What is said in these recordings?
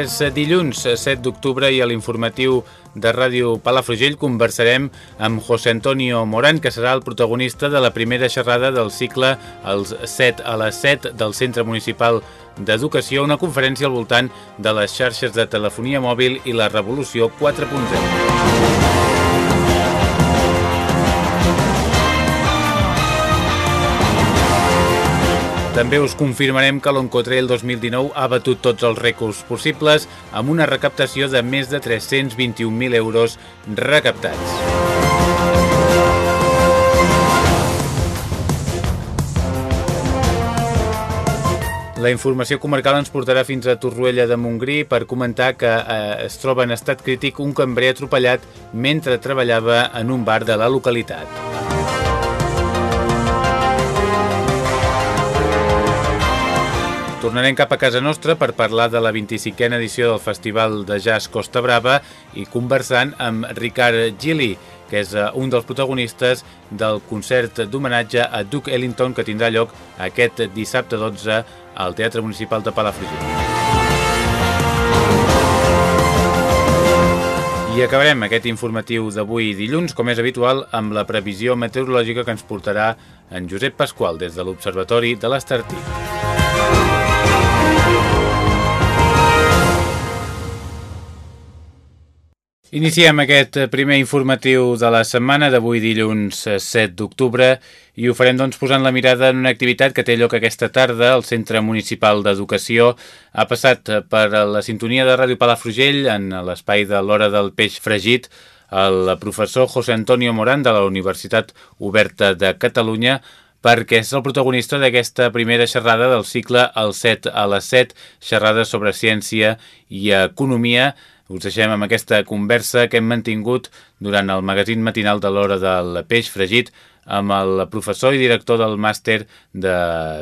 És dilluns 7 d'octubre i a l'informatiu de Ràdio Palafrugell conversarem amb José Antonio Morán, que serà el protagonista de la primera xerrada del cicle Els 7 a les 7 del Centre Municipal d'Educació, una conferència al voltant de les xarxes de telefonia mòbil i la revolució 4.0. També us confirmarem que l'Oncotrail 2019 ha batut tots els rècords possibles amb una recaptació de més de 321.000 euros recaptats. La informació comarcal ens portarà fins a Torroella de Montgrí per comentar que eh, es troba en estat crític un cambrer atropellat mentre treballava en un bar de la localitat. Tornarem cap a casa nostra per parlar de la 25a edició del Festival de Jazz Costa Brava i conversant amb Ricard Gili, que és eh, un dels protagonistes del concert d'homenatge a Duke Ellington que tindrà lloc aquest dissabte 12 al Teatre Municipal de Palafrugell. I acabarem aquest informatiu d'avui dilluns, com és habitual, amb la previsió meteorològica que ens portarà en Josep Pasqual des de l'Observatori de l'Estartí. Iniciem aquest primer informatiu de la setmana d'avui dilluns 7 d'octubre i ho farem doncs posant la mirada en una activitat que té lloc aquesta tarda al Centre Municipal d'Educació. Ha passat per la sintonia de Ràdio Palafrugell en l'espai de l'Hora del Peix Fregit el professor José Antonio Morán de la Universitat Oberta de Catalunya perquè és el protagonista d'aquesta primera xerrada del cicle El 7 a les 7, xerrada sobre ciència i economia, us deixem amb aquesta conversa que hem mantingut durant el magazín matinal de l'hora del peix fregit amb el professor i director del màster de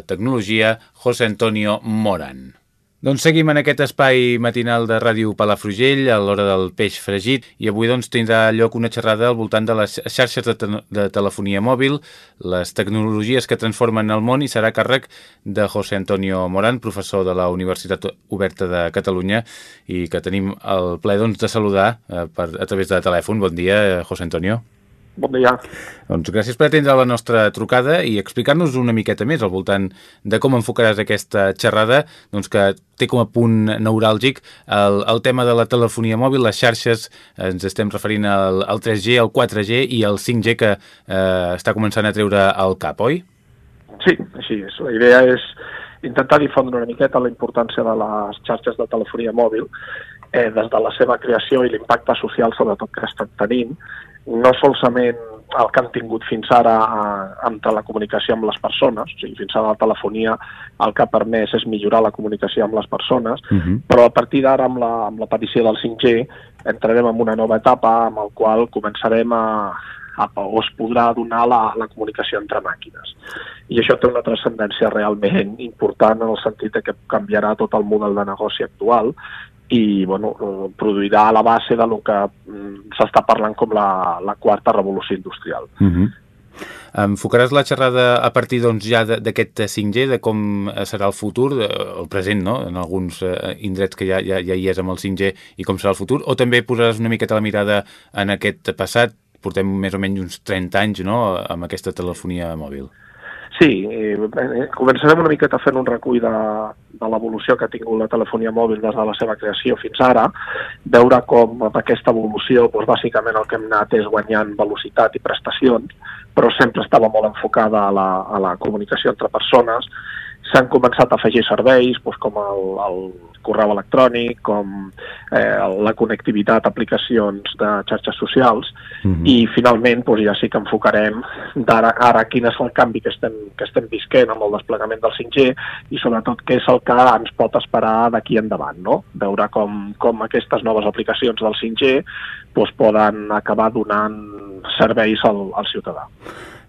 tecnologia, José Antonio Moran. Doncs seguim en aquest espai matinal de Ràdio Palafrugell a l'hora del peix fregit i avui doncs tindrà lloc una xerrada al voltant de les xarxes de, te de telefonia mòbil, les tecnologies que transformen el món i serà càrrec de José Antonio Morán, professor de la Universitat Oberta de Catalunya i que tenim el plaer doncs, de saludar eh, per, a través de telèfon. Bon dia, José Antonio. Bon dia. Doncs gràcies per atendre la nostra trucada i explicar-nos una miqueta més al voltant de com enfocaràs aquesta xerrada, doncs que té com a punt neuràlgic el, el tema de la telefonia mòbil, les xarxes, ens estem referint al, al 3G, al 4G i al 5G que eh, està començant a treure al cap, oi? Sí, així és. La idea és intentar difondre una miqueta la importància de les xarxes de telefonia mòbil eh, des de la seva creació i l'impacte social sobretot que estan tenint no solament el que han tingut fins ara amb la comunicació amb les persones, o sigui, fins ara la telefonia el que ha permès és millorar la comunicació amb les persones, uh -huh. però a partir d'ara amb l'aparició la, del 5G entrarem en una nova etapa amb el qual començarem a, a o es podrà donar la, la comunicació entre màquines. I això té una transcendència realment important en el sentit que canviarà tot el model de negoci actual i bueno, eh, produirà la base de lo que mm, s'està parlant com la, la quarta revolució industrial. Uh mhm. -huh. Enfocaràs la xerrada a partir doncs, ja d'aquest 5G, de com serà el futur, el present, no? en alguns eh, indrets que ja, ja, ja hi és amb el 5G, i com serà el futur, o també posaràs una miqueta la mirada en aquest passat? Portem més o menys uns 30 anys no? amb aquesta telefonia mòbil. Sí, eh, començarem una miqueta fent un recull de, de l'evolució que ha tingut la telefonia mòbil des de la seva creació fins ara, veure com amb aquesta evolució doncs, bàsicament el que hem anat és guanyant velocitat i prestacions, però sempre estava molt enfocada a la, a la comunicació entre persones, s'han començat a afegir serveis doncs, com el, el correu electrònic, com eh, la connectivitat, aplicacions de xarxes socials, mm -hmm. i finalment doncs, ja sí que enfocarem d'ara ara quin és el canvi que estem, que estem visquent amb el desplegament del 5G i sobretot què és el que ens pot esperar d'aquí endavant, no? Veure com, com aquestes noves aplicacions del 5G doncs, poden acabar donant serveis al, al ciutadà.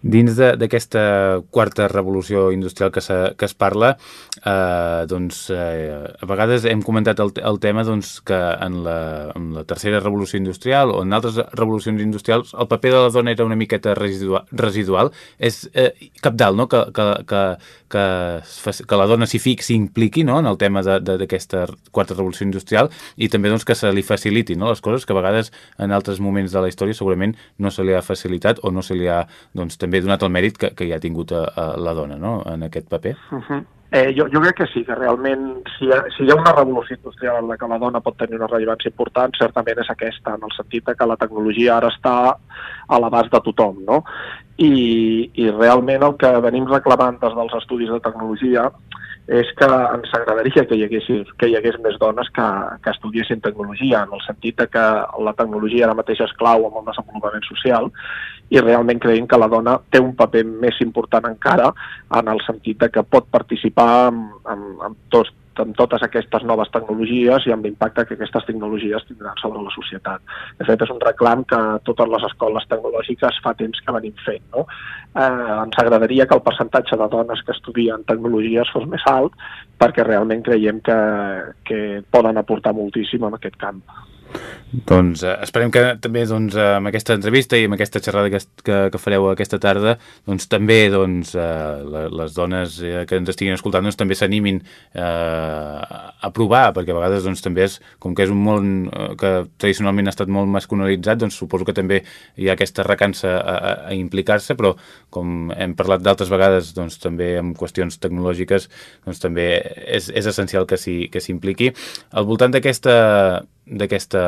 Dins d'aquesta quarta revolució industrial que, se, que es parla, eh, doncs, eh, a vegades hem comentat el, el tema doncs, que en la, en la tercera revolució industrial o en altres revolucions industrials el paper de la dona era una miqueta residual. residual. És eh, capdalt no? que, que, que, que, que la dona s'hi fixi, s'impliqui no? en el tema d'aquesta quarta revolució industrial i també doncs, que se li faciliti no? les coses que a vegades en altres moments de la història segurament no se li ha facilitat o no se li ha doncs, també donat el mèrit que, que hi ha tingut a, a la dona no? en aquest paper. Uh -huh. Eh, jo, jo crec que sí, que realment si hi, ha, si hi ha una revolució industrial en la que la dona pot tenir una rellevància important, certament és aquesta, en el sentit que la tecnologia ara està a l'abast de tothom, no? I, I realment el que venim reclamant des dels estudis de tecnologia és que ens agradaria que hi hagués, que hi hagués més dones que, que estudiessin tecnologia, en el sentit de que la tecnologia ara mateix és clau amb el desenvolupament social i realment creiem que la dona té un paper més important encara en el sentit de que pot participar en, en, en tots amb totes aquestes noves tecnologies i amb l'impacte que aquestes tecnologies tindran sobre la societat. De fet, és un reclam que totes les escoles tecnològiques fa temps que venim fent. No? Eh, ens agradaria que el percentatge de dones que estudien tecnologies fos més alt perquè realment creiem que, que poden aportar moltíssim en aquest camp. Doncs eh, esperem que també doncs, amb aquesta entrevista i amb aquesta xerrada que, que, que fareu aquesta tarda doncs, també doncs, eh, les dones eh, que ens estiguin escoltant doncs, també s'animin eh, a provar, perquè a vegades doncs, també és, com que és un món eh, que tradicionalment ha estat molt masculinitzat, doncs suposo que també hi ha aquesta recança a, a, a implicar-se, però com hem parlat d'altres vegades doncs, també en qüestions tecnològiques doncs, també és, és essencial que s'impliqui. Al voltant d'aquesta d'aquesta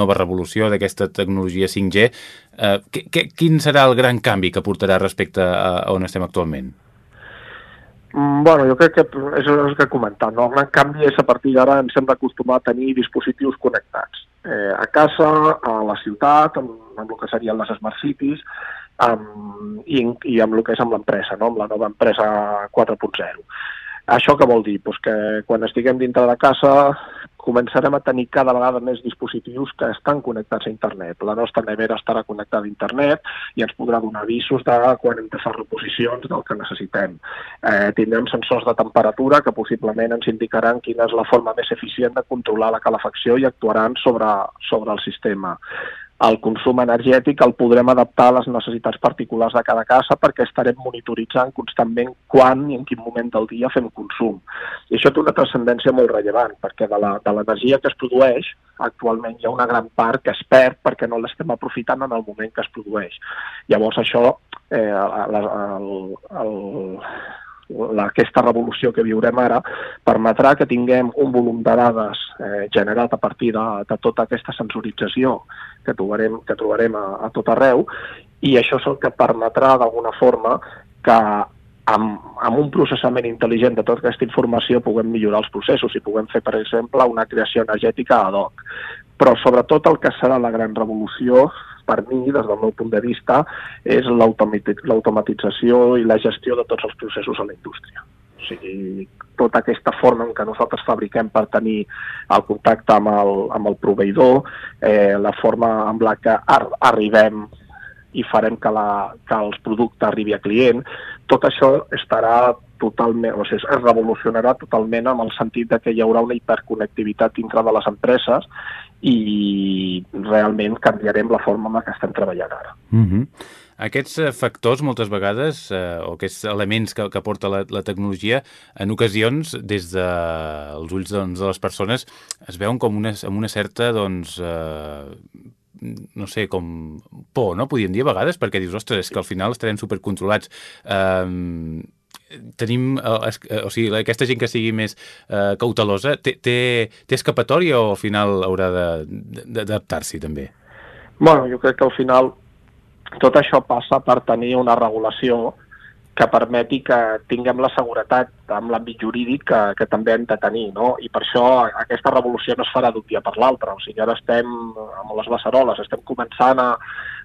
nova revolució, d'aquesta tecnologia 5G, eh, que, que, quin serà el gran canvi que portarà respecte a, a on estem actualment? Mm, bueno, jo crec que és el que he comentat. No? El gran canvi és a partir d'ara ens hem d'acostumar a tenir dispositius connectats. Eh, a casa, a la ciutat, amb, amb el que serien les smart cities, amb, i, i amb el que és amb l'empresa, no? amb la nova empresa 4.0. Això què vol dir? Pues que quan estiguem dintre de casa començarem a tenir cada vegada més dispositius que estan connectats a internet. La nostra nevera estarà connectada a internet i ens podrà donar avisos de quan hem de fer reposicions del que necessitem. Eh, tindrem sensors de temperatura que possiblement ens indicaran quina és la forma més eficient de controlar la calefacció i actuaran sobre, sobre el sistema el consum energètic el podrem adaptar a les necessitats particulars de cada casa perquè estarem monitoritzant constantment quan i en quin moment del dia fem consum. I això té una transcendència molt rellevant, perquè de l'energia que es produeix, actualment hi ha una gran part que es perd perquè no l'estem aprofitant en el moment que es produeix. Llavors això, eh, el, el, el, la, aquesta revolució que viurem ara permetrà que tinguem un volum de dades eh, generat a partir de, de tota aquesta sensorització que trobarem, que trobarem a, a tot arreu i això és el que permetrà d'alguna forma que amb, amb un processament intel·ligent de tota aquesta informació puguem millorar els processos i puguem fer, per exemple, una creació energètica ad hoc. Però sobretot el que serà la gran revolució per mi, des del meu punt de vista, és l'automatització i la gestió de tots els processos a la indústria. O sigui, tota aquesta forma en què nosaltres fabriquem per tenir el contacte amb el, amb el proveïdor, eh, la forma amb la que ar arribem i farem que, la, que els productes arribi a client, tot això estarà totalment, o sigui, es revolucionarà totalment amb el sentit de que hi haurà una hiperconnectivitat dintre de les empreses i realment canviarem la forma en que estem treballant ara. Mm -hmm. Aquests eh, factors, moltes vegades, eh, o aquests elements que, que aporta la, la tecnologia, en ocasions, des dels de, ulls doncs, de les persones, es veuen com una, amb una certa, doncs, eh, no sé, com por, no? Podríem dir a vegades, perquè dius, ostres, és que al final estarem supercontrolats. Eh, tenim, eh, eh, o sigui, aquesta gent que sigui més eh, cautelosa, té, té, té escapatòria o al final haurà d'adaptar-s'hi també? Bueno, jo crec que al final tot això passa per tenir una regulació que permeti que tinguem la seguretat amb l'àmbit jurídic que, que també hem de tenir, no? I per això aquesta revolució no es farà d'un dia per l'altre, o sigui, ara estem amb les beceroles, estem començant a,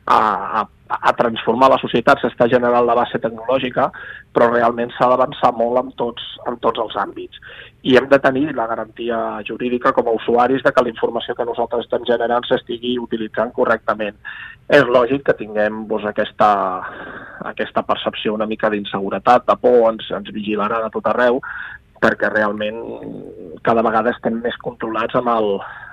a, a, a transformar la societat, s'està generant la base tecnològica, però realment s'ha d'avançar molt en tots, en tots els àmbits. I hem de tenir la garantia jurídica com a usuaris de que la informació que nosaltres estem generant s'estigui utilitzant correctament. És lògic que tinguem doncs, aquesta, aquesta percepció una mica d'inseguretat, de por, ens, ens vigilarà de tot arreu, perquè realment cada vegada estem més controlats amb, el,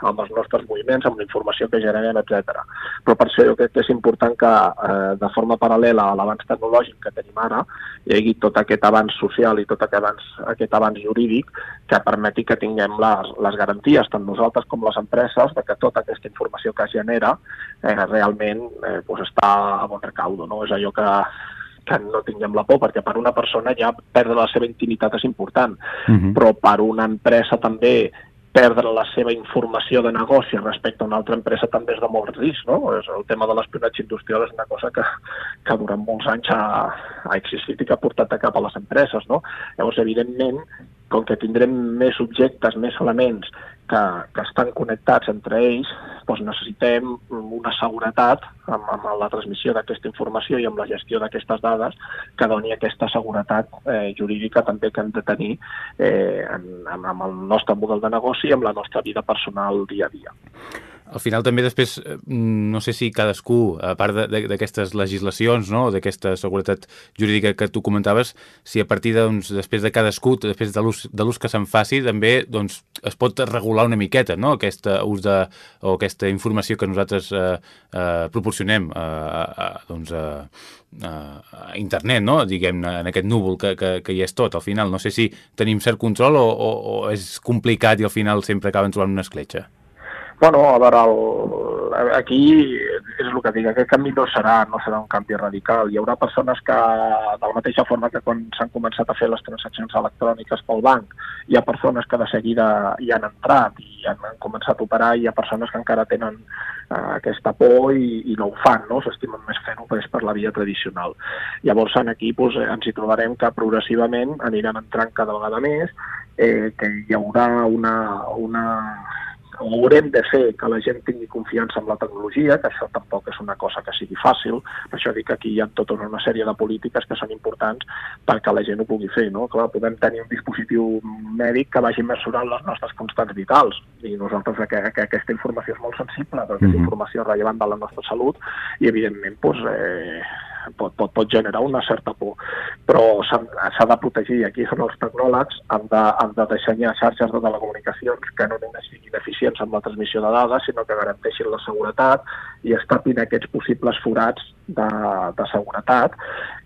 amb els nostres moviments, amb la informació que generem, etc. Però per això jo crec que és important que eh, de forma paral·lela a l'avanç tecnològic que tenim ara hi hagi tot aquest avanç social i tot aquest avanç, aquest avanç jurídic que permeti que tinguem les, les garanties, tant nosaltres com les empreses, de que tota aquesta informació que es genera eh, realment eh, doncs està a bon recaudo. No? És allò que que no tinguem la por, perquè per una persona ja perdre la seva intimitat és important, uh -huh. però per una empresa també perdre la seva informació de negoci respecte a una altra empresa també és de molt risc, no? El tema de l'espionatge industrial és una cosa que, que durant molts anys ha, ha existit i que ha portat a cap a les empreses, no? Llavors, evidentment, com que tindrem més objectes, més elements que, que estan connectats entre ells, doncs necessitem una seguretat amb, amb la transmissió d'aquesta informació i amb la gestió d'aquestes dades que doni aquesta seguretat eh, jurídica també que hem de tenir eh, en, amb el nostre model de negoci i amb la nostra vida personal dia a dia al final també després, eh, no sé si cadascú, a part d'aquestes legislacions, no? d'aquesta seguretat jurídica que tu comentaves, si a partir de, doncs, després de cadascú, després de l'ús que se'n faci, també doncs, es pot regular una miqueta no? aquest ús de, o aquesta informació que nosaltres eh, eh, proporcionem eh, a, doncs, a, a internet, no? diguem en aquest núvol que, que, que hi és tot. Al final, no sé si tenim cert control o, o, o és complicat i al final sempre acaben trobant una escletxa. Bueno, a veure, el, aquí és el que dic, aquest canvi no serà, no serà un canvi radical. Hi haurà persones que, de la mateixa forma que quan s'han començat a fer les transaccions electròniques pel banc, hi ha persones que de seguida hi han entrat i han, han començat a operar, i hi ha persones que encara tenen uh, aquesta por i, i no ho fan, no? s'estimen més fent-ho per, per la via tradicional. Llavors, aquí doncs, ens hi trobarem que progressivament aniran entrant cada vegada més, eh, que hi haurà una, una haurem de fer que la gent tingui confiança en la tecnologia, que això tampoc és una cosa que sigui fàcil, per això dic que aquí hi ha tota una sèrie de polítiques que són importants perquè la gent ho pugui fer. No? Clar, podem tenir un dispositiu mèdic que vagi mesurant les nostres constants vitals i nosaltres que, que aquesta informació és molt sensible perquè és mhm. informació rellevant de la nostra salut i evidentment doncs, eh, pot, pot, pot generar una certa por, però s'ha de protegir, aquí són els tecnòlegs, han de, han de dissenyar xarxes de telecomunicacions que no només siguin eficients amb la transmissió de dades, sinó que garanteixin la seguretat i es tapin aquests possibles forats de, de seguretat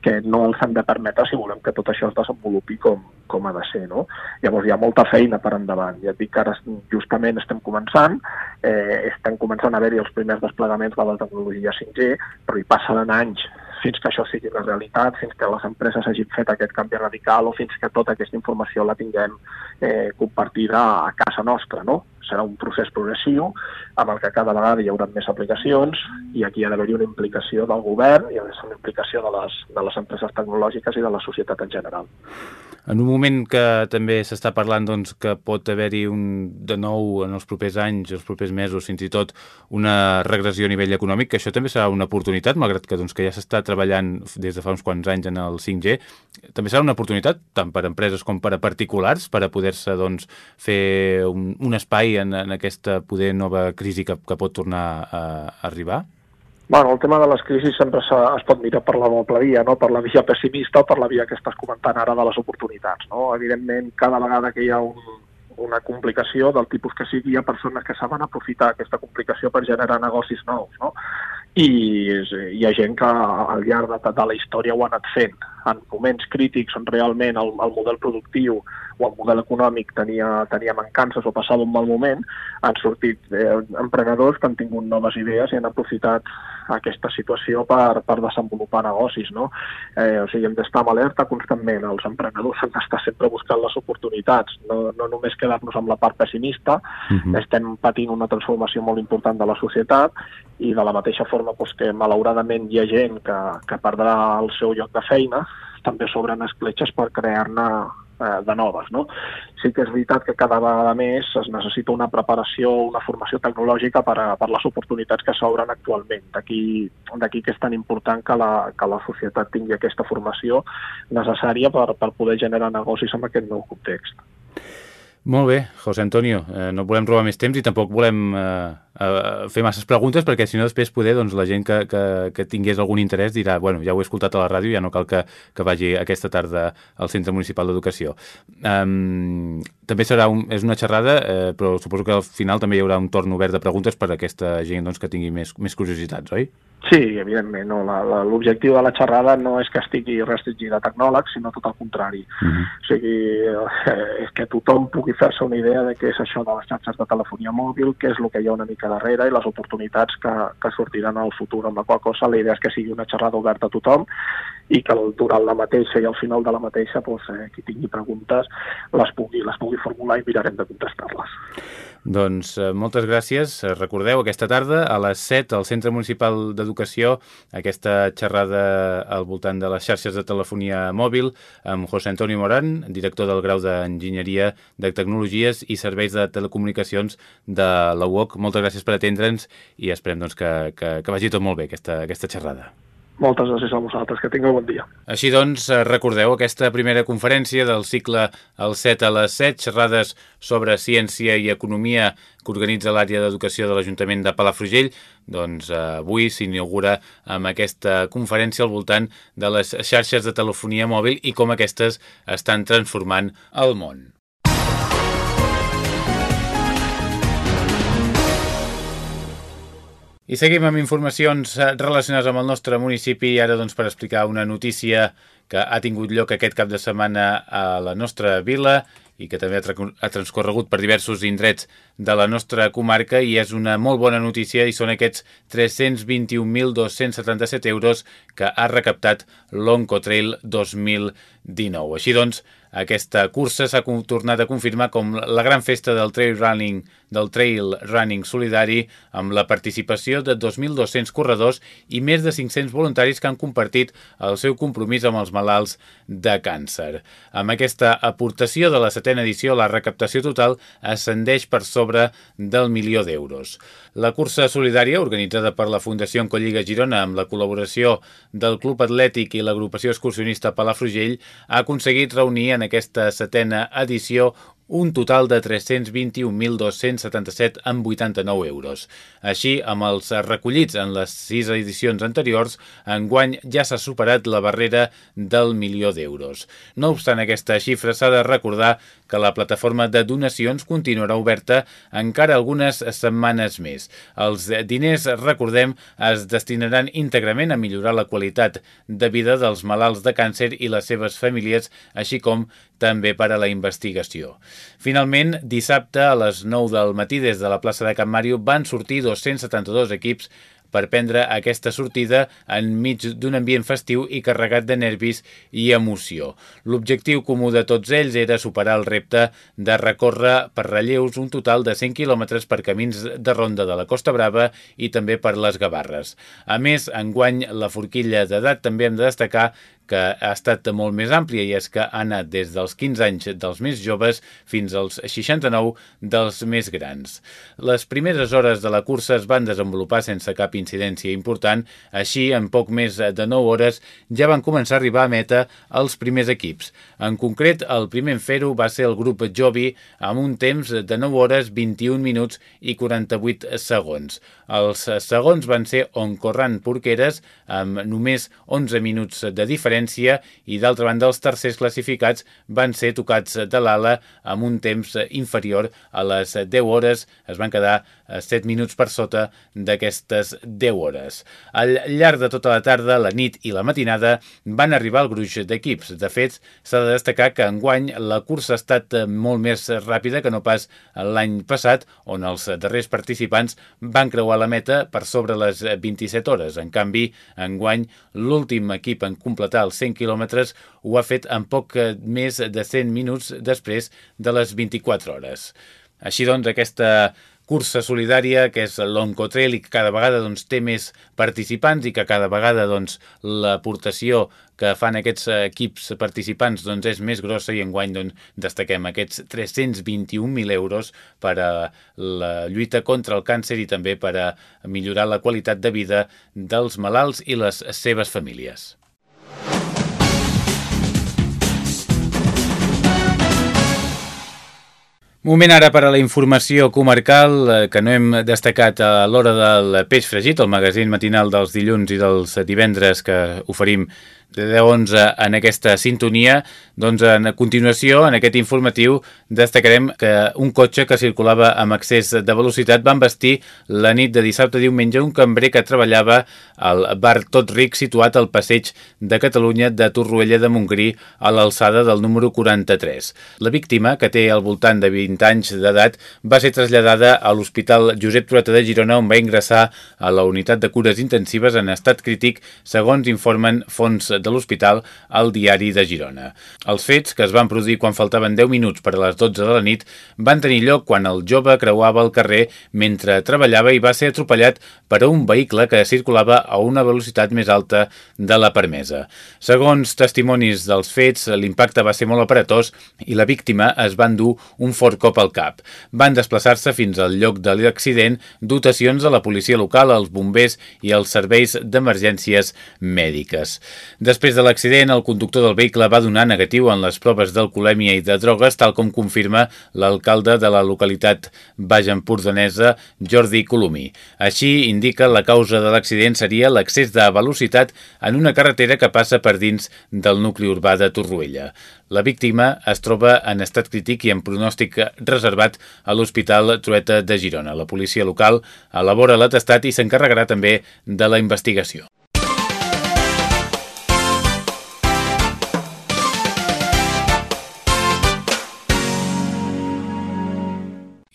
que no els han de permetre si volem que tot això es desenvolupi com, com ha de ser. No? Llavors hi ha molta feina per endavant. Ja et dic que ara justament estem començant, eh, estem començant a haver-hi els primers desplegaments de la tecnologia 5G, però hi passaran anys fins que això sigui una realitat, fins que les empreses hagin fet aquest canvi radical o fins que tota aquesta informació la tinguem eh, compartida a casa nostra. No? Serà un procés progressiu amb el que cada vegada hi haurà més aplicacions i aquí ha d'haver-hi una implicació del govern i una implicació de les, de les empreses tecnològiques i de la societat en general. En un moment que també s'està parlant doncs, que pot haver-hi un, de nou en els propers anys, els propers mesos, fins i tot una regressió a nivell econòmic, que això també serà una oportunitat, malgrat que, doncs, que ja s'està treballant des de fa uns quants anys en el 5G, també serà una oportunitat tant per a empreses com per a particulars per a poder-se doncs, fer un, un espai en, en aquesta poder nova crisi que, que pot tornar a, a arribar? Bueno, el tema de les crisis sempre es pot mirar per la doble via, no? per la via pessimista o per la via que estàs comentant ara de les oportunitats. No? Evidentment, cada vegada que hi ha un, una complicació del tipus que sigui, hi ha persones que saben aprofitar aquesta complicació per generar negocis nous. No? I hi ha gent que al llarg de, de la història ho ha anat fent. En moments crítics on realment el, el model productiu o el model econòmic tenia, tenia mancances o passava un mal moment, han sortit eh, emprenedors que han tingut noves idees i han aprofitat aquesta situació per, per desenvolupar negocis. No? Eh, o sigui, hem d'estar amb alerta constantment. Els emprenedors han d'estar sempre buscant les oportunitats, no, no només quedar-nos amb la part pessimista. Uh mhm. -huh. Estem patint una transformació molt important de la societat i de la mateixa forma doncs, que malauradament hi ha gent que, que perdrà el seu lloc de feina, també s'obren escletxes per crear-ne eh, de noves. No? Sí que és veritat que cada vegada més es necessita una preparació, una formació tecnològica per, a, per les oportunitats que s'obren actualment. D'aquí que és tan important que la, que la societat tingui aquesta formació necessària per, per poder generar negocis en aquest nou context. Molt bé, José Antonio, eh, no volem robar més temps i tampoc volem eh, eh, fer masses preguntes perquè si no després poder doncs, la gent que, que, que tingués algun interès dirà bueno, ja ho he escoltat a la ràdio, ja no cal que, que vagi aquesta tarda al Centre Municipal d'Educació. Um, també serà un, és una xerrada, eh, però suposo que al final també hi haurà un torn obert de preguntes per a aquesta gent doncs, que tingui més, més curiositats, oi? Sí, evidentment. No. L'objectiu de la xerrada no és que estigui restringida a tecnòlegs, sinó tot el contrari. Uh -huh. O sigui, eh, és que tothom pugui fer-se una idea de què és això de les xarxes de telefonia mòbil, què és el que hi ha una mica darrere i les oportunitats que, que sortiran al futur. Amb la qual cosa la idea és que sigui una xerrada oberta a tothom i que durant la mateixa i al final de la mateixa doncs, eh, qui tingui preguntes les pugui, les pugui formular i mirarem de contestar-les. Doncs eh, moltes gràcies. Recordeu, aquesta tarda a les 7 al Centre Municipal d'Educació aquesta xerrada al voltant de les xarxes de telefonia mòbil amb José Antonio Morán, director del grau d'Enginyeria de Tecnologies i Serveis de Telecomunicacions de la UOC. Moltes gràcies per atendre'ns i esperem doncs, que, que, que vagi tot molt bé aquesta, aquesta xerrada. Moltes gràcies a vosaltres, que tingueu bon dia. Així doncs, eh, recordeu aquesta primera conferència del cicle El 7 a les 7, xerrades sobre ciència i economia que organitza l'àrea d'educació de l'Ajuntament de Palafrugell, doncs eh, avui s'inaugura amb aquesta conferència al voltant de les xarxes de telefonia mòbil i com aquestes estan transformant el món. I seguim amb informacions eh, relacionades amb el nostre municipi i ara doncs, per explicar una notícia que ha tingut lloc aquest cap de setmana a la nostra vila i que també ha transcorregut per diversos indrets de la nostra comarca i és una molt bona notícia i són aquests 321.277 euros que ha recaptat l'Oncotrail 2019. Així doncs, aquesta cursa s'ha tornat a confirmar com la gran festa del trail running del trail running solidari amb la participació de 2.200 corredors i més de 500 voluntaris que han compartit el seu compromís amb els malalts de càncer. Amb aquesta aportació de la setena edició, la recaptació total ascendeix per sobre del milió d'euros. La cursa solidària, organitzada per la Fundació Encolliga Girona amb la col·laboració del Club Atlètic i l'agrupació excursionista Palafrugell, ha aconseguit reunir en aquesta setena edició un total de 321.277 amb 89 euros. Així, amb els recollits en les sis edicions anteriors, enguany ja s'ha superat la barrera del milió d'euros. No obstant aquesta xifra, s'ha de recordar que la plataforma de donacions continuarà oberta encara algunes setmanes més. Els diners, recordem, es destinaran íntegrament a millorar la qualitat de vida dels malalts de càncer i les seves famílies, així com també per a la investigació. Finalment, dissabte a les 9 del matí des de la plaça de Can Màrio van sortir 272 equips per prendre aquesta sortida enmig d'un ambient festiu i carregat de nervis i emoció. L'objectiu comú de tots ells era superar el repte de recórrer per relleus un total de 100 quilòmetres per camins de ronda de la Costa Brava i també per les Gavarres. A més, enguany la forquilla d'edat també hem de destacar que ha estat molt més àmplia i és que ha anat des dels 15 anys dels més joves fins als 69 dels més grans. Les primeres hores de la cursa es van desenvolupar sense cap incidència important, així en poc més de 9 hores ja van començar a arribar a meta els primers equips. En concret, el primer en fer-ho va ser el grup Jovi amb un temps de 9 hores 21 minuts i 48 segons. Els segons van ser Oncorran Porqueres amb només 11 minuts de diferència diferència i d'altra banda els tercers classificats van ser tocats de l'ala amb un temps inferior a les 10 hores, es van quedar 7 minuts per sota d'aquestes 10 hores. Al llarg de tota la tarda, la nit i la matinada van arribar el gruix d'equips. De fet, s'ha de destacar que enguany la cursa ha estat molt més ràpida que no pas l'any passat, on els darrers participants van creuar la meta per sobre les 27 hores. En canvi, enguany, l'últim equip en completar els 100 quilòmetres ho ha fet en poc més de 100 minuts després de les 24 hores. Així doncs, aquesta cursa solidària que és l'Oncotrail i que cada vegada doncs, té més participants i que cada vegada doncs, l'aportació que fan aquests equips participants doncs, és més grossa i enguany doncs, destaquem aquests 321.000 euros per a la lluita contra el càncer i també per a millorar la qualitat de vida dels malalts i les seves famílies. Moment ara per a la informació comarcal eh, que no hem destacat a l'hora del peix fregit, el magazín matinal dels dilluns i dels divendres que oferim de 10 a 11 en aquesta sintonia, doncs en continuació, en aquest informatiu, destacarem que un cotxe que circulava amb excés de velocitat va embestir la nit de dissabte a diumenge un cambrer que treballava al bar Tot Ric situat al passeig de Catalunya de Torroella de Montgrí a l'alçada del número 43. La víctima, que té al voltant de 20 anys d'edat, va ser traslladada a l'Hospital Josep Trueta de Girona on va ingressar a la unitat de cures intensives en estat crític, segons informen fons de l'hospital al diari de Girona. Els fets, que es van produir quan faltaven 10 minuts per a les 12 de la nit, van tenir lloc quan el jove creuava el carrer mentre treballava i va ser atropellat per un vehicle que circulava a una velocitat més alta de la permesa. Segons testimonis dels fets, l'impacte va ser molt aparatós i la víctima es va endur un fort cop al cap. Van desplaçar-se fins al lloc de l'accident dotacions de la policia local, els bombers i els serveis d'emergències mèdiques. Després de l'accident, el conductor del vehicle va donar negatiu en les proves d'alcoholèmia i de drogues, tal com confirma l'alcalde de la localitat baix empordanesa, Jordi Colomí. Així indica la causa de l'accident seria l'accés de velocitat en una carretera que passa per dins del nucli urbà de Torroella. La víctima es troba en estat crític i en pronòstic reservat a l'Hospital Trueta de Girona. La policia local elabora l'atestat i s'encarregarà també de la investigació.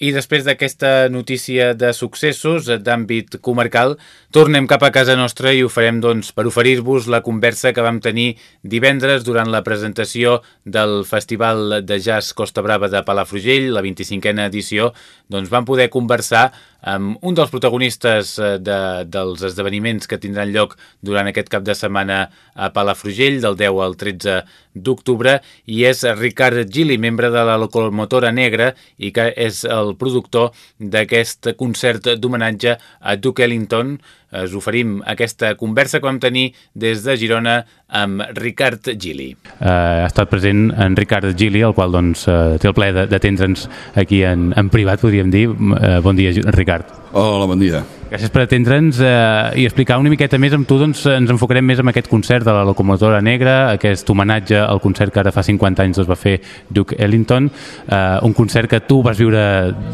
I després d'aquesta notícia de successos d'àmbit comarcal, tornem cap a casa nostra i ho farem doncs, per oferir-vos la conversa que vam tenir divendres durant la presentació del Festival de Jazz Costa Brava de Palafrugell, la 25a edició. Doncs vam poder conversar amb un dels protagonistes eh, de, dels esdeveniments que tindran lloc durant aquest cap de setmana a Palafrugell, del 10 al 13 d'octubre, i és Ricard Gili, membre de la locomotora negra i que és el productor d'aquest concert d'homenatge a Duke Ellington. Us oferim aquesta conversa que vam tenir des de Girona amb Ricard Gili. Uh, ha estat present en Ricard Gili, el qual doncs, uh, té el plaer d'atendre'ns aquí en, en privat, podríem dir. Uh, bon dia, Ricard. Hola, bon dia. Gràcies per atendre'ns eh, i explicar una miqueta més amb tu, doncs ens enfocarem més en aquest concert de la locomotora negra, aquest homenatge al concert que ara fa 50 anys es va fer Duke Ellington, eh, un concert que tu vas viure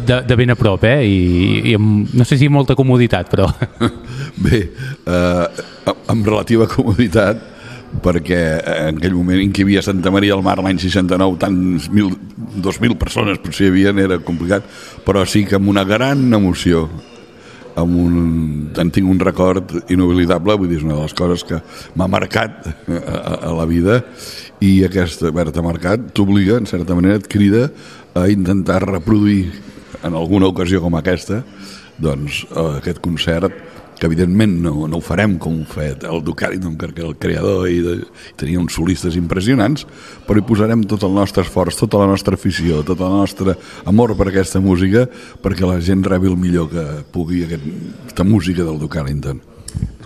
de, de ben a prop, eh? I, i amb, no sé si amb molta comoditat, però... Bé, eh, amb relativa comoditat, perquè en aquell moment en què hi havia Santa Maria al Mar l'any 69 tants mil, 2.000 persones potser hi havia, era complicat però sí que amb una gran emoció amb un, en tinc un record inoblidable, vull dir, és una de les coses que m'ha marcat a, a la vida i aquesta haver-te marcat t'obliga, en certa manera, et crida a intentar reproduir en alguna ocasió com aquesta doncs eh, aquest concert que evidentment no, no ho farem com ho fet el Ducati, perquè el creador i, de, i tenia uns solistes impressionants, però hi posarem tot el nostre esforç, tota la nostra afició, tot el nostre amor per aquesta música, perquè la gent rebi el millor que pugui aquesta música del Ellington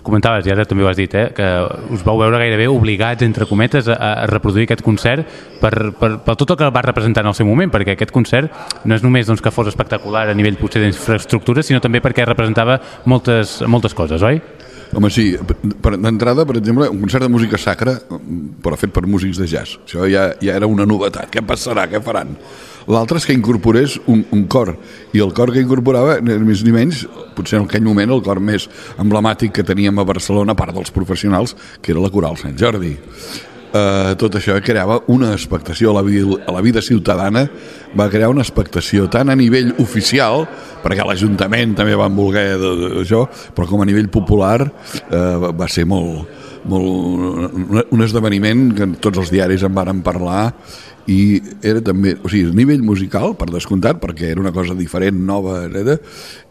comentaves, i ara també ho has dit, eh, que us vau veure gairebé obligats, entre cometes, a, a reproduir aquest concert per, per, per tot el que va representar en el seu moment, perquè aquest concert no és només doncs, que fos espectacular a nivell potser d'infraestructura, sinó també perquè representava moltes, moltes coses, oi? Home, sí, d'entrada, per exemple, un concert de música sacra, però fet per músics de jazz. Això ja, ja era una novetat. Què passarà? Què faran? L'altre és que incorporés un, un cor, i el cor que incorporava, més ni menys, potser en aquell moment el cor més emblemàtic que teníem a Barcelona, a part dels professionals, que era la Coral Sant Jordi. Uh, tot això creava una expectació a la, vida, a la vida ciutadana va crear una expectació tant a nivell oficial perquè l'Ajuntament també van voler això però com a nivell popular uh, va ser molt, molt, un esdeveniment que tots els diaris en varen parlar i era també, o sigui, a nivell musical, per descomptat, perquè era una cosa diferent, nova, era,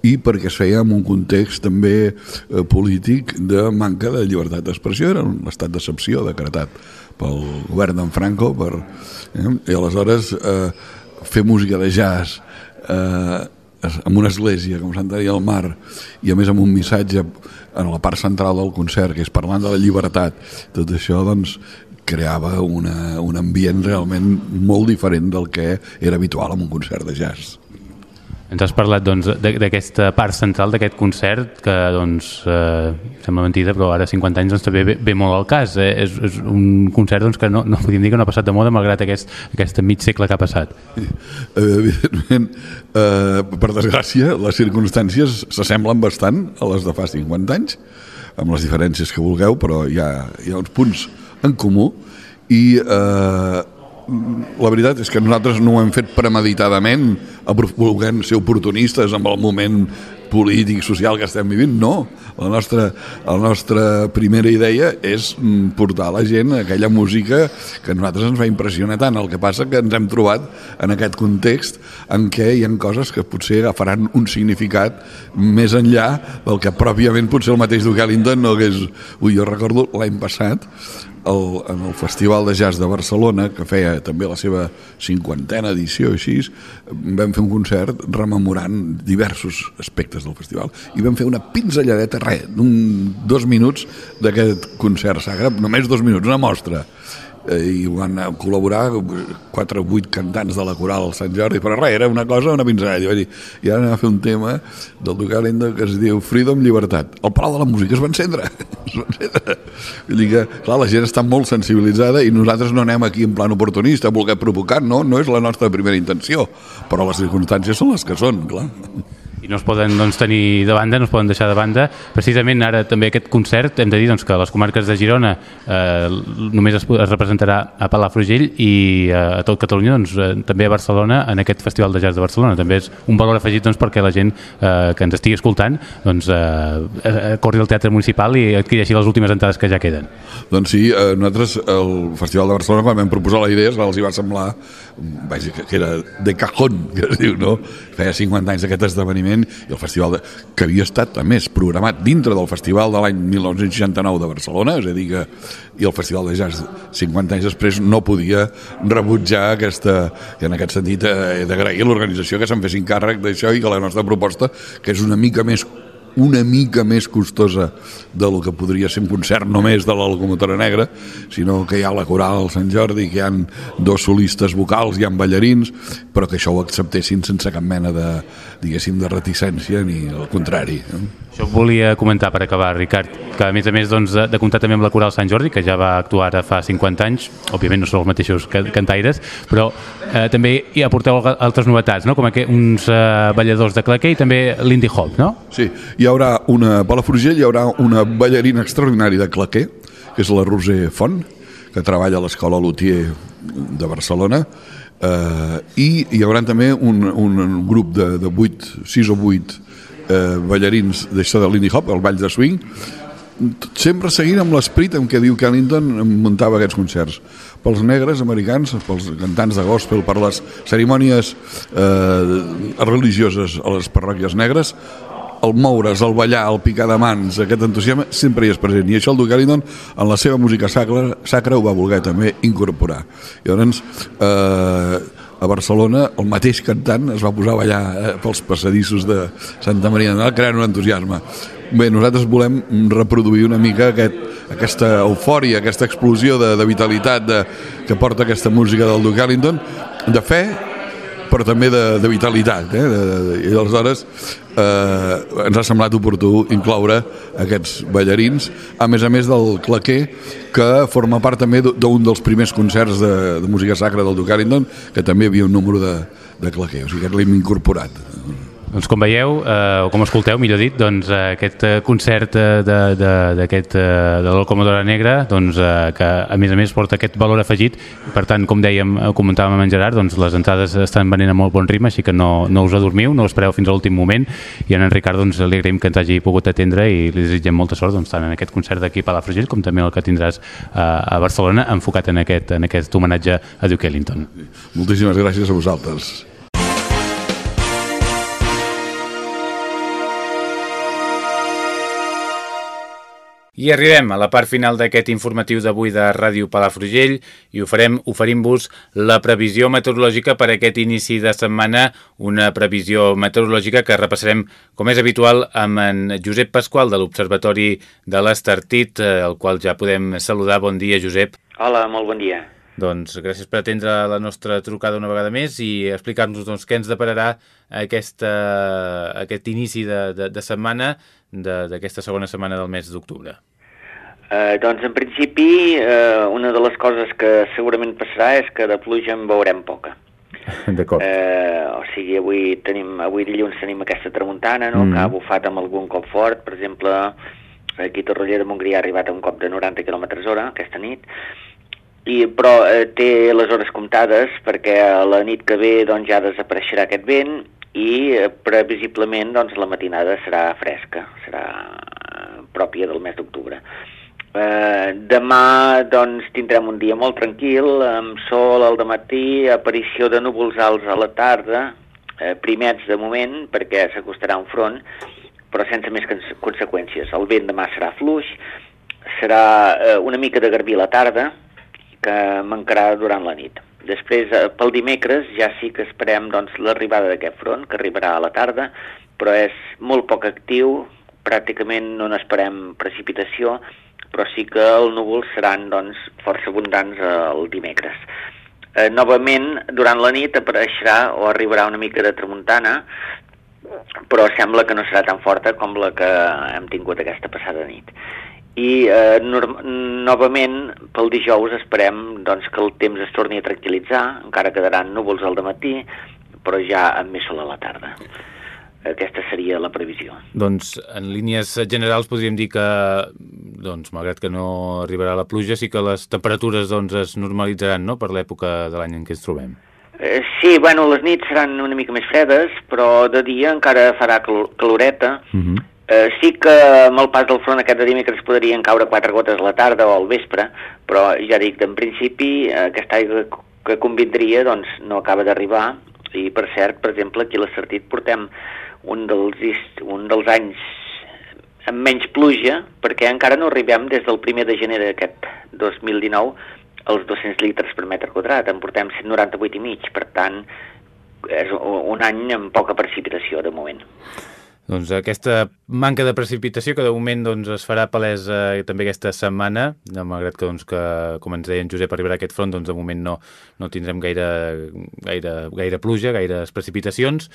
i perquè es feia en un context també eh, polític de manca de llibertat d'expressió, era un estat d'excepció decretat pel govern d'en Franco, per, eh, i aleshores eh, fer música de jazz eh, en una església com Sant Maria del Mar i a més amb un missatge en la part central del concert que és parlant de la llibertat tot això doncs creava una, un ambient realment molt diferent del que era habitual en un concert de jazz. Ens has parlat doncs, d'aquesta doncs, part central d'aquest concert que doncs, eh, sembla mentida però ara 50 anys doncs, també ve, ve molt al cas eh? és, és un concert doncs, que no, no podríem dir que no ha passat de moda malgrat aquest, aquest mig segle que ha passat eh, evidentment eh, per desgràcia les circumstàncies s'assemblen bastant a les de fa 50 anys amb les diferències que vulgueu però hi ha, hi ha uns punts en comú i eh, la veritat és que nosaltres no ho hem fet premeditadament volent ser oportunistes amb el moment polític, social que estem vivint, no. La nostra, la nostra primera idea és mm, portar a la gent aquella música que a nosaltres ens va impressionar tant. El que passa que ens hem trobat en aquest context en què hi ha coses que potser agafaran un significat més enllà del que pròpiament potser el mateix Duke Ellington no hagués... Ui, jo recordo l'any passat el, en el Festival de Jazz de Barcelona, que feia també la seva cinquantena edició així, vam fer un concert rememorant diversos aspectes del festival i vam fer una pinzelladeta, res, d'un dos minuts d'aquest concert sagre, només dos minuts, una mostra i van col·laborar 4 o 8 cantants de la coral Sant Jordi, però res, era una cosa, una pinzellada. I dir, i ara anem a fer un tema del Ducal Endo que es diu Freedom, Llibertat. El Palau de la Música es va encendre. Es va encendre. Vull dir que, clar, la gent està molt sensibilitzada i nosaltres no anem aquí en plan oportunista, voler provocar, no, no és la nostra primera intenció, però les circumstàncies són les que són, clar i no es poden doncs, tenir de banda, no es poden deixar de banda. Precisament ara també aquest concert, hem de dir doncs, que les comarques de Girona eh, només es, es representarà a Palafrugell i eh, a tot Catalunya, doncs, eh, també a Barcelona, en aquest Festival de Jazz de Barcelona. També és un valor afegit doncs, perquè la gent eh, que ens estigui escoltant doncs, eh, eh, corri al Teatre Municipal i adquireixi les últimes entrades que ja queden. Doncs sí, eh, nosaltres el Festival de Barcelona quan vam proposar la idea els hi va semblar dir, que era de cajón, que es diu, no? Feia 50 anys d'aquest esdeveniment i el festival de, que havia estat, a més, programat dintre del festival de l'any 1969 de Barcelona, és a dir que i el Festival de Jazz 50 anys després no podia rebutjar aquesta, i en aquest sentit eh, he d'agrair l'organització que se'n fessin càrrec d'això i que la nostra proposta, que és una mica més una mica més costosa de lo que podria ser un concert només de la locomotora negra, sinó que hi ha la coral Sant Jordi, que hi han dos solistes vocals, hi han ballarins, però que això ho acceptessin sense cap mena de, diguéssim, de reticència ni al contrari. No? Això volia comentar per acabar, Ricard, que a més a més doncs, de comptar també amb la Coral Sant Jordi, que ja va actuar ara fa 50 anys, òbviament no són els mateixos cantaires, però eh, també hi aporteu altres novetats, no? com aquí, uns eh, balladors de claquer i també l'Indie Hop, no? Sí, hi haurà una, a Palafrugell hi haurà una ballarina extraordinària de claquer, que és la Roser Font, que treballa a l'Escola Lutier de Barcelona, eh, i hi haurà també un, un grup de, de 8, 6 o 8 eh, ballarins d'això de l'indie hop, el ball de swing, sempre seguint amb l'esperit en què diu que Ellington muntava aquests concerts pels negres americans, pels cantants de gospel, per les cerimònies eh, religioses a les parròquies negres, el moure's, el ballar, el picar de mans, aquest entusiasme sempre hi és present. I això el Duke Ellington, en la seva música sacra, sacra ho va voler també incorporar. I llavors, eh, a Barcelona el mateix cantant es va posar a ballar eh, pels passadissos de Santa Maria de Nadal creant un entusiasme. Bé, nosaltres volem reproduir una mica aquest, aquesta eufòria, aquesta explosió de, de vitalitat de, que porta aquesta música del Duke Ellington. De fe però també de, de vitalitat. Eh? De, de, I aleshores eh, ens ha semblat oportú incloure aquests ballarins, a més a més del claquer, que forma part també d'un dels primers concerts de, de música sacra del Duke Ellington, que també havia un número de, de claquer, o sigui que l'hem incorporat. Doncs com veieu, eh, o com escolteu, millor dit, doncs, eh, aquest eh, concert eh, de, de, d'aquest, de l'Alcomodora Negra, doncs, eh, que a més a més porta aquest valor afegit, per tant, com dèiem, comentàvem amb en Gerard, doncs les entrades estan venent a molt bon ritme, així que no, no us adormiu, no espereu fins a l'últim moment, i en Ricard doncs, li agraïm que ens hagi pogut atendre i li desitgem molta sort doncs, tant en aquest concert d'aquí a Palafrugell com també el que tindràs eh, a Barcelona, enfocat en aquest, en aquest homenatge a Duke Ellington. Moltíssimes gràcies a vosaltres. I arribem a la part final d'aquest informatiu d'avui de Ràdio Palafrugell i oferint-vos la previsió meteorològica per aquest inici de setmana, una previsió meteorològica que repassarem, com és habitual, amb en Josep Pasqual de l'Observatori de l'Estartit, eh, el qual ja podem saludar. Bon dia, Josep. Hola, molt bon dia. Doncs gràcies per atendre la nostra trucada una vegada més i explicar-nos doncs, què ens depararà aquesta, aquest inici de, de, de setmana d'aquesta segona setmana del mes d'octubre. Eh, doncs, en principi, eh, una de les coses que segurament passarà és que de pluja en veurem poca. D'acord. Eh, o sigui, avui, tenim, avui dilluns tenim aquesta tramuntana, no?, mm. que ha bufat amb algun cop fort. Per exemple, aquí a Torroller de Montgrí ha arribat a un cop de 90 km hora aquesta nit, i, però eh, té les hores comptades perquè a la nit que ve doncs, ja desapareixerà aquest vent i eh, previsiblement doncs, la matinada serà fresca, serà eh, pròpia del mes d'octubre. Eh, demà doncs, tindrem un dia molt tranquil, amb sol al matí, aparició de núvols alts a la tarda, eh, primets de moment, perquè s'acostarà un front, però sense més conseqüències. El vent demà serà fluix, serà eh, una mica de garbí a la tarda, que mancarà durant la nit. Després, eh, pel dimecres, ja sí que esperem doncs, l'arribada d'aquest front, que arribarà a la tarda, però és molt poc actiu, pràcticament no n'esperem precipitació, però sí que els núvols seran doncs, força abundants eh, el dimecres. Eh, novament, durant la nit apareixerà o arribarà una mica de tramuntana, però sembla que no serà tan forta com la que hem tingut aquesta passada nit i eh, novament pel dijous esperem doncs, que el temps es torni a tranquil·litzar, encara quedaran núvols al matí, però ja amb més sol a la tarda. Aquesta seria la previsió. Doncs en línies generals podríem dir que, doncs, malgrat que no arribarà la pluja, sí que les temperatures doncs, es normalitzaran no?, per l'època de l'any en què ens trobem. Eh, sí, bueno, les nits seran una mica més fredes, però de dia encara farà cal caloreta, uh mhm. -huh Eh, sí que amb el pas del front aquest de dimecres podrien caure quatre gotes a la tarda o al vespre, però ja dic, en principi eh, aquesta aigua que convindria doncs, no acaba d'arribar i per cert, per exemple, aquí a l'Estartit portem un dels, un dels anys amb menys pluja perquè encara no arribem des del primer de gener d'aquest 2019 als 200 litres per metre quadrat, en portem 198 i mig, per tant és un any amb poca precipitació de moment. Doncs aquesta manca de precipitació que de moment doncs, es farà palès eh, també aquesta setmana, malgrat que, doncs, que, com ens deia en Josep, arribarà aquest front, doncs de moment no, no tindrem gaire, gaire, gaire pluja, gaires precipitacions.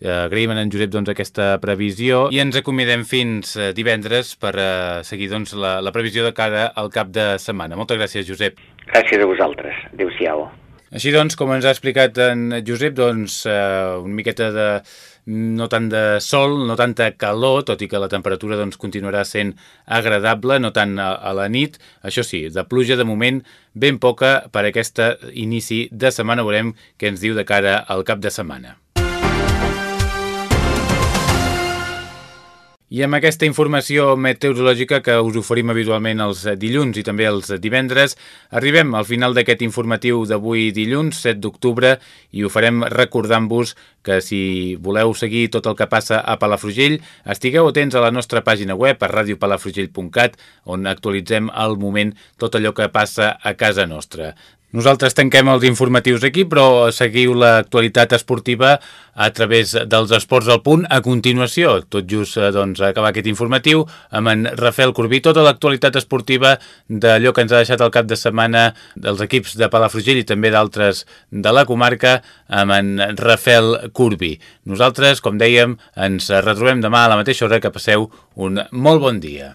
Eh, agraïm en Josep doncs, aquesta previsió i ens acomidem fins eh, divendres per eh, seguir doncs, la, la previsió de cara al cap de setmana. Moltes gràcies, Josep. Gràcies a vosaltres. Adéu-siau. Així doncs, com ens ha explicat en Josep, doncs, eh, una miqueta de no tant de sol, no tanta calor, tot i que la temperatura doncs, continuarà sent agradable, no tant a, a la nit. Això sí, de pluja de moment ben poca per aquest inici de setmana. Veurem què ens diu de cara al cap de setmana. I amb aquesta informació meteorològica que us oferim habitualment els dilluns i també els divendres, arribem al final d'aquest informatiu d'avui dilluns, 7 d'octubre, i ho farem recordant-vos que si voleu seguir tot el que passa a Palafrugell, estigueu atents a la nostra pàgina web a radiopalafrugell.cat, on actualitzem al moment tot allò que passa a casa nostra. Nosaltres tanquem els informatius aquí, però seguiu l'actualitat esportiva a través dels Esports al Punt. A continuació, tot just eh, doncs, acabar aquest informatiu, amb en Rafael Corbí, tota l'actualitat esportiva d'allò que ens ha deixat el cap de setmana dels equips de Palafrugell i també d'altres de la comarca, amb en Rafael Corbí. Nosaltres, com dèiem, ens retrobem demà a la mateixa hora que passeu un molt bon dia.